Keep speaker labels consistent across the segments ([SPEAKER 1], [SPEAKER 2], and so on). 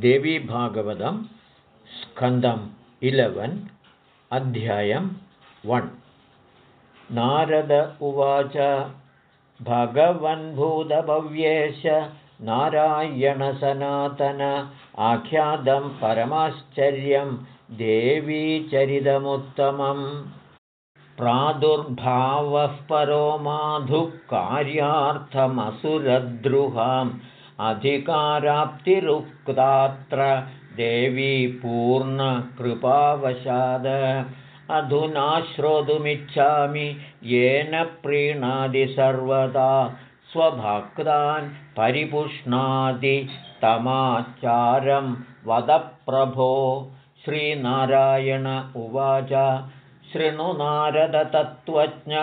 [SPEAKER 1] देवीभागवतं स्कन्दम् इलेवन् अध्यायं वन्। नारद उवाच भगवन्भूतभव्येश नारायणसनातन आख्यातं परमाश्चर्यं देवीचरितमुत्तमम् प्रादुर्भावः परो माधुकार्यार्थमसुरद्रुहाम् अधिकाराप्तिरुक्तात्र देवी पूर्णकृपावशाद। अधुना श्रोतुमिच्छामि येन प्रीणादि सर्वदा। स्वभक्तान् परिपुष्णादि तमाचारं वदप्रभो। श्रीनारायण उवाच शृणुनारदतत्त्वज्ञ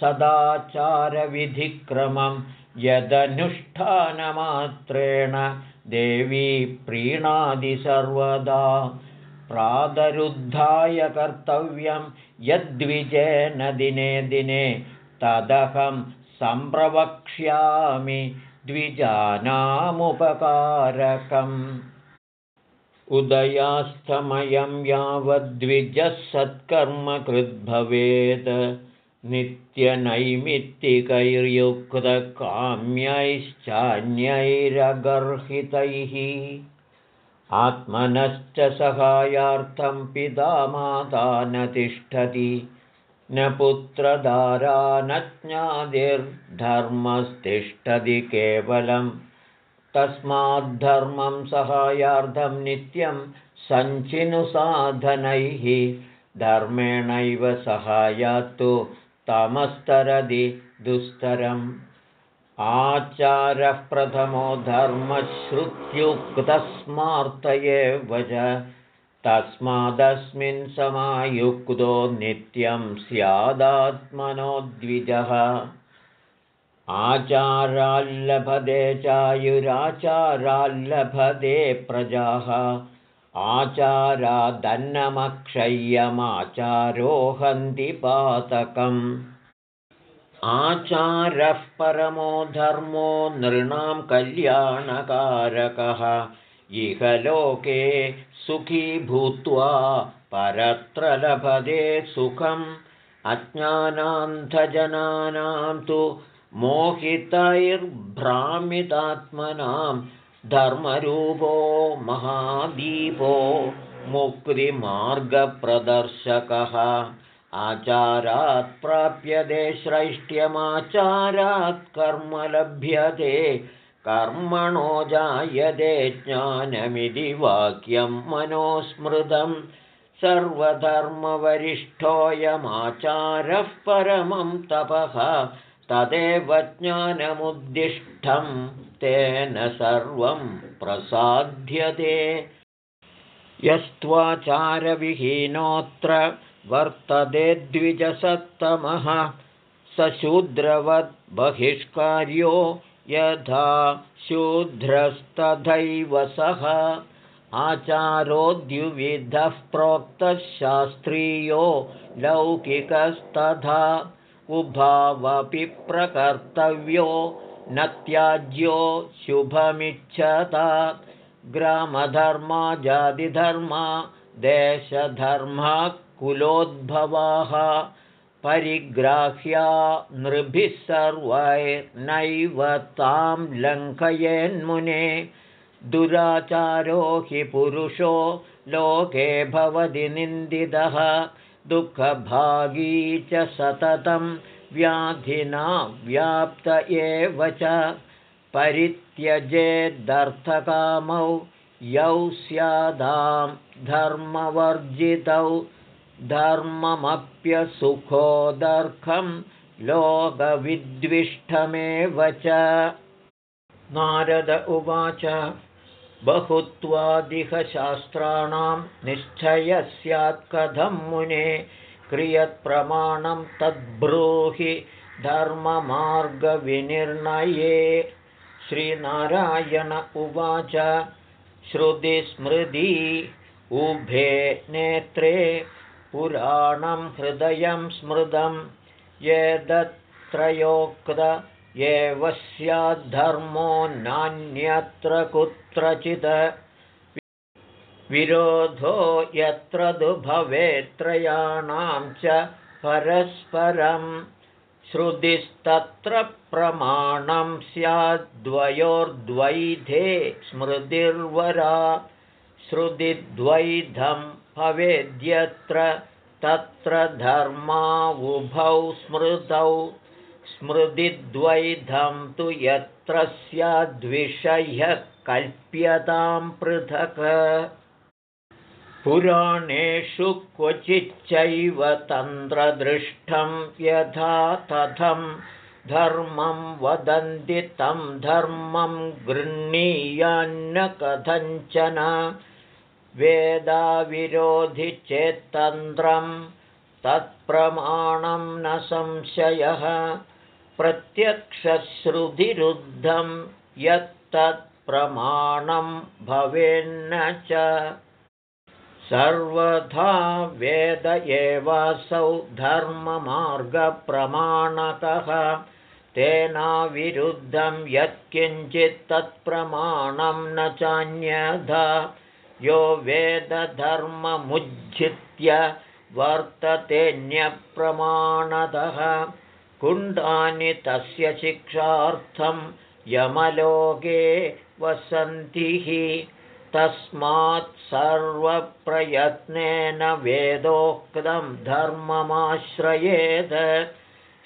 [SPEAKER 1] सदाचारविधिक्रमं यदनुष्ठानमात्रेण देवी प्रीणादि सर्वदा प्रादरुद्धाय कर्तव्यं यद्विजेन दिने दिने तदहं सम्प्रवक्ष्यामि द्विजानामुपकारकम्। उदयास्तमयं यावद्विजः सत्कर्मकृद्भवेत् नित्यनैमित्तिकैर्युक्तकाम्यैश्चान्यैरगर्हितैः आत्मनश्च सहायार्थं पिता माता न तिष्ठति न पुत्रधारा न ज्ञातिर्धर्मस्तिष्ठति केवलं। तस्माद्धर्मं सहायार्थं नित्यं सञ्चिनुसाधनैः धर्मेणैव सहायात्तु तमस्तरदि दुस्तरम्। आचारः प्रथमो धर्मश्रुत्युक्तस्मार्त एव च। तस्मादस्मिन् समायुक्तो नित्यं स्यादात्मनो द्विजः आचाराल्लभते चायुराचाराल्लभते प्रजाः आचारादन्नमक्षय्यमाचारोहन्ति पातकम् आचारः परमो धर्मो नृणां कल्याणकारकः। इह लोके सुखी भूत्वा परत्र लभते सुखम्। अज्ञानान्धजनानां तु मोहितैर्भ्रामितात्मनां धर्मरूपो महादीपो मुक्तिमार्गप्रदर्शकः। आचारात् प्राप्यते श्रैष्ठ्यमाचारात् कर्म लभ्यते कर्मणो जायते ज्ञानमिति वाक्यं मनोस्मृतं। सर्वधर्मवरिष्ठोऽयमाचारः परमं तपः तदेव ज्ञानमुद्दिष्टं तेन सर्वं प्रसाध्यते। यस्त्वाचारविहीनोऽत्र वर्तते द्विजसत्तमः। स शूद्रवद्बहिष्कार्यो यथा शूद्रस्तथैव सः। आचारोद्युविधः प्रोक्तः शास्त्रीयो लौकिकस्तथा। उभावपि प्रकर्तव्यो न त्याज्यो शुभमिच्छता ग्रामधर्मा जातिधर्मा देशधर्मा कुलोद्भवाः परिग्राह्या नृभिः सर्वैर्नैव तां लङ्घयेन्मुने दुराचारो हि पुरुषो लोके भवति निन्दितः दुःखभागी च सततं व्याधिना व्याप्त एव च परित्यजेदर्थकामौ यौ स्यादां धर्मवर्जितौ धर्ममप्यसुखोदर्कं लोकविद्विष्टमेव च। नारद उवाच बहुत्वादिहशास्त्राणां निश्चयः स्यात् कथं मुने क्रियत्प्रमाणं तद्ब्रूहि धर्ममार्गविनिर्णये। श्रीनारायण उवाच श्रुतिस्मृति उभे नेत्रे पुराणं हृदयं स्मृतं यदत्रयोक्त एव स्याद्धर्मो नान्यत्र कुत्रचित् विरोधो यत्र दुभवेत्त्रयाणां च परस्परं श्रुतिस्तत्र प्रमाणं स्याद्वयोर्द्वैधे स्मृतिर्वरा श्रुतिद्वैधं भवेद्यत्र तत्र धर्मावुभौ स्मृतौ स्मृतिद्वैधं तु यत्र स्याद्विषह्यः कल्प्यतां पृथक् पुराणेषु क्वचिच्चैव तन्त्रदृष्टं यथा तथं धर्मं वदन्ति तं धर्मं गृह्णीयान्न कथञ्चन वेदाविरोधि चेत्तन्त्रं तत्प्रमाणं न संशयः प्रत्यक्षश्रुतिरुद्धं यत्तत्प्रमाणं भवेन्न च सर्वथा वेद एवासौ धर्ममार्गप्रमाणकः तेनाविरुद्धं यत्किञ्चित् तत्प्रमाणं न चान्यथा यो वेदधर्ममुज्झित्य वर्ततेऽन्यप्रमाणतः कुण्डानि तस्य शिक्षार्थं यमलोके वसन्ति तस्मात् सर्वप्रयत्नेन वेदोक्तं धर्ममाश्रयेत्।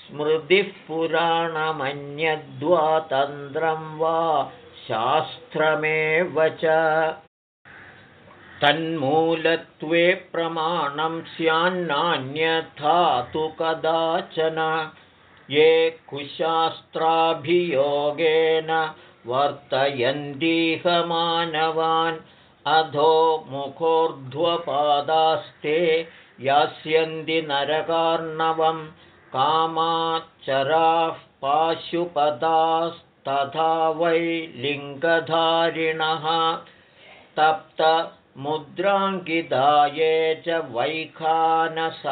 [SPEAKER 1] स्मृतिः पुराणमन्यद्वातन्त्रं वा शास्त्रमेव च। तन्मूलत्वे प्रमाणं स्यान्नान्यथा तु कदाचन। ये कुशास्त्राभियोगेन वर्तयन्तीहमानवान् अधो मुखोर्ध्वपादास्ते यास्यन्ति नरकार्णवं कामाच्चराः पाशुपदास्तथा वै लिङ्गधारिणः तप्त मुद्राङ्किदाये च वैखानसमतानुगाः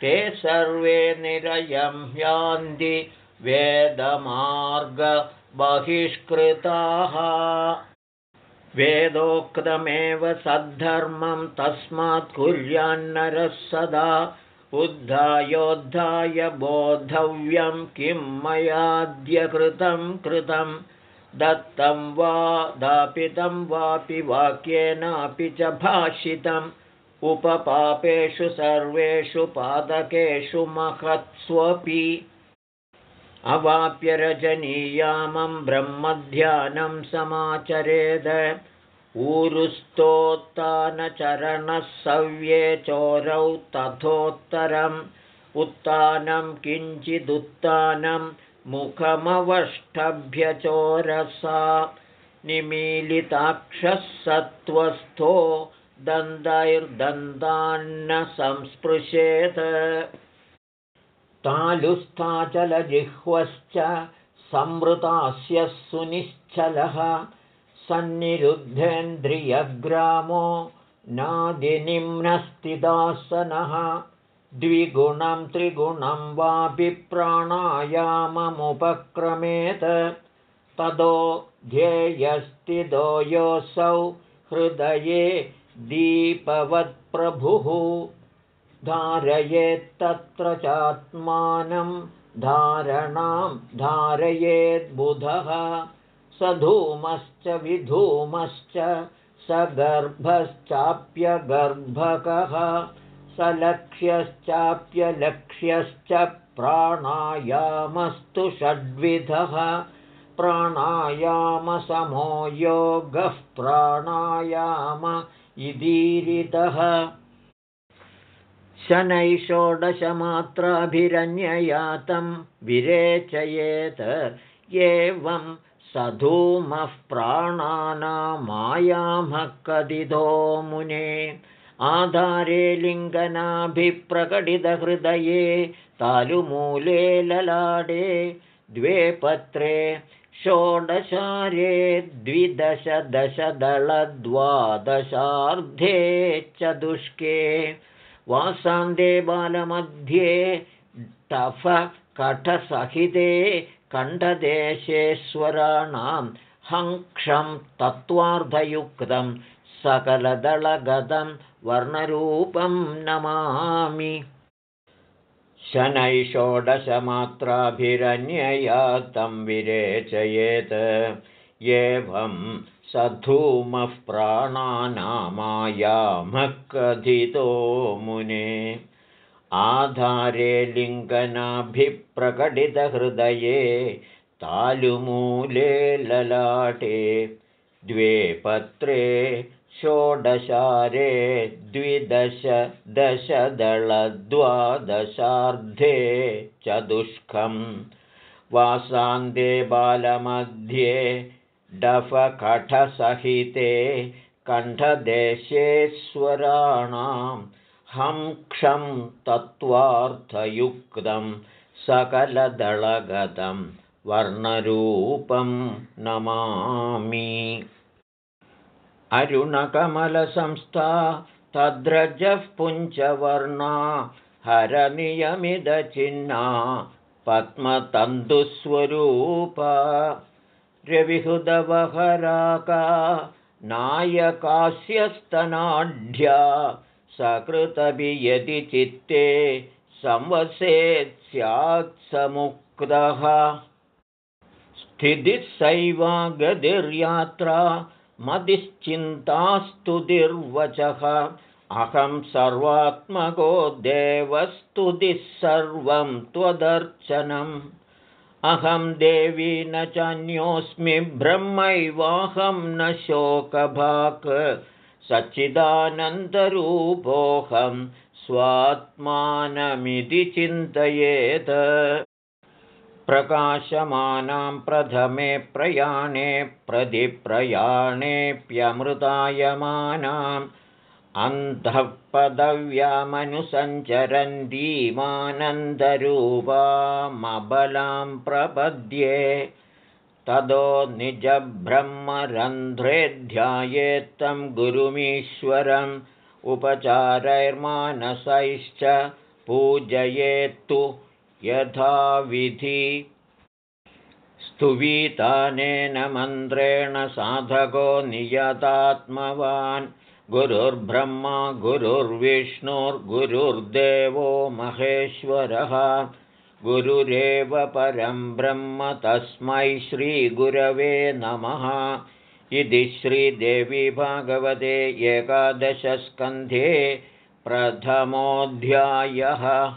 [SPEAKER 1] ते सर्वे निरयं यान्ति वेदमार्गबहिष्कृताः। वेदोक्तमेव सद्धर्मं तस्मात् कुर्यान्नरः सदा। उद्धायोद्धाय बोद्धव्यं किं मयाद्य कृतं कृतं। दत्तं वा दापितं वापि वाक्येनापि च भाषितम्। उपपापेषु सर्वेषु पादकेषु महत्स्वपि अवाप्यरजनीयामं ब्रह्मध्यानं समाचरेद। ऊरुस्थोत्तानचरणः सव्ये चोरौ तथोत्तरम्। उत्तानं किञ्चिदुत्तानं मुखमवष्टभ्यचोरसा। निमीलिताक्षः सत्त्वस्थो दन्तैर्दन्तान्न संस्पृशेत् तालुस्थाचलजिह्वश्च संवृतास्य सुनिश्चलः सन्निरुद्धेन्द्रियग्रामो नादिनिम्नस्थितासनः द्विगुणं त्रिगुणं वापि प्राणायाममुपक्रमेत् तदो ध्येयस्थितो योऽसौ हृदये दीपवत्प्रभुः धारयेत्तत्र चात्मानं धारणां धारयेद्बुधः स धूमश्च विधूमश्च स गर्भश्चाप्यगर्भकः स लक्ष्यश्चाप्यलक्ष्यश्च प्राणायामस्तु षड्विधः प्राणायामसमो योगः प्राणायाम इदीरितः शनैषोडशमात्राभिरन्ययातं विरेचयेत् एवं सधूमः प्राणानामायामः कदितो मुने। आधारे लिङ्गनाभिप्रकटितहृदये तालुमूले ललाडे। द्वे पत्रे षोडशारे द्विदशदशदलद्वादशार्धे चतुष्के वासान्ते बालमध्ये कठसहिते कण्ठदेशेश्वराणां हङ्क्षं तत्त्वार्धयुक्तं सकलदलगतं वर्णरूपं नमामि। शनैः षोडशमात्राभिरन्यया तं विरेचयेत् एवं सधूमः प्राणानामायामः कथितो मुने। आधारे लिङ्गनाभिप्रकटितहृदये तालुमूले ललाटे द्वे पत्रे षोडशारे द्विदश दशदलद्वादशार्धे चतुष्कं वासान्ते बालमध्ये डफकठसहिते कण्ठदेशेश्वराणां हं क्षं तत्त्वार्थयुक्तं सकलदलगतं वर्णरूपं नमामि। अरुणकमलसंस्था तद्रजः पुञ्चवर्णा हरनियमिदचिह्ना पद्मतन्तुस्वरूपा रविहृदवहराका नायकास्यस्तनाढ्या सकृतभि यदि चित्ते संवसेत् स्यात् समुक्तः स्थितिः सैवा गतिर्यात्रा मदिश्चिन्तास्तुतिर्वचः अहं सर्वात्मको देवस्तुतिः सर्वं त्वदर्चनम् अहं देवी न चान्योऽस्मि ब्रह्मैवाहं न शोकभाक्। सच्चिदानन्दरूपोऽहं स्वात्मानमिति चिन्तयेत्। प्रकाशमानां प्रथमे प्रयाणे प्रतिप्रयाणेऽप्यमृतायमानाम् अन्धः पदव्यामनुसञ्चरन्तीमानन्दरूपामबलां प्रपद्ये ततो निजब्रह्मरन्ध्रे ध्यायेत्तं गुरुमीश्वरम् उपचारैर्मानसैश्च पूजयेत्तु यथाविधि। स्तुवीतानेन मन्त्रेण साधको नियतात्मवान् गुरुर्ब्रह्मा गुरुर्विष्णुर्गुरुर्देवो महेश्वरः। गुरुरेव परं ब्रह्म तस्मै श्रीगुरवे नमः। इति श्रीदेवी भागवते एकादशस्कन्धे प्रथमोऽध्यायः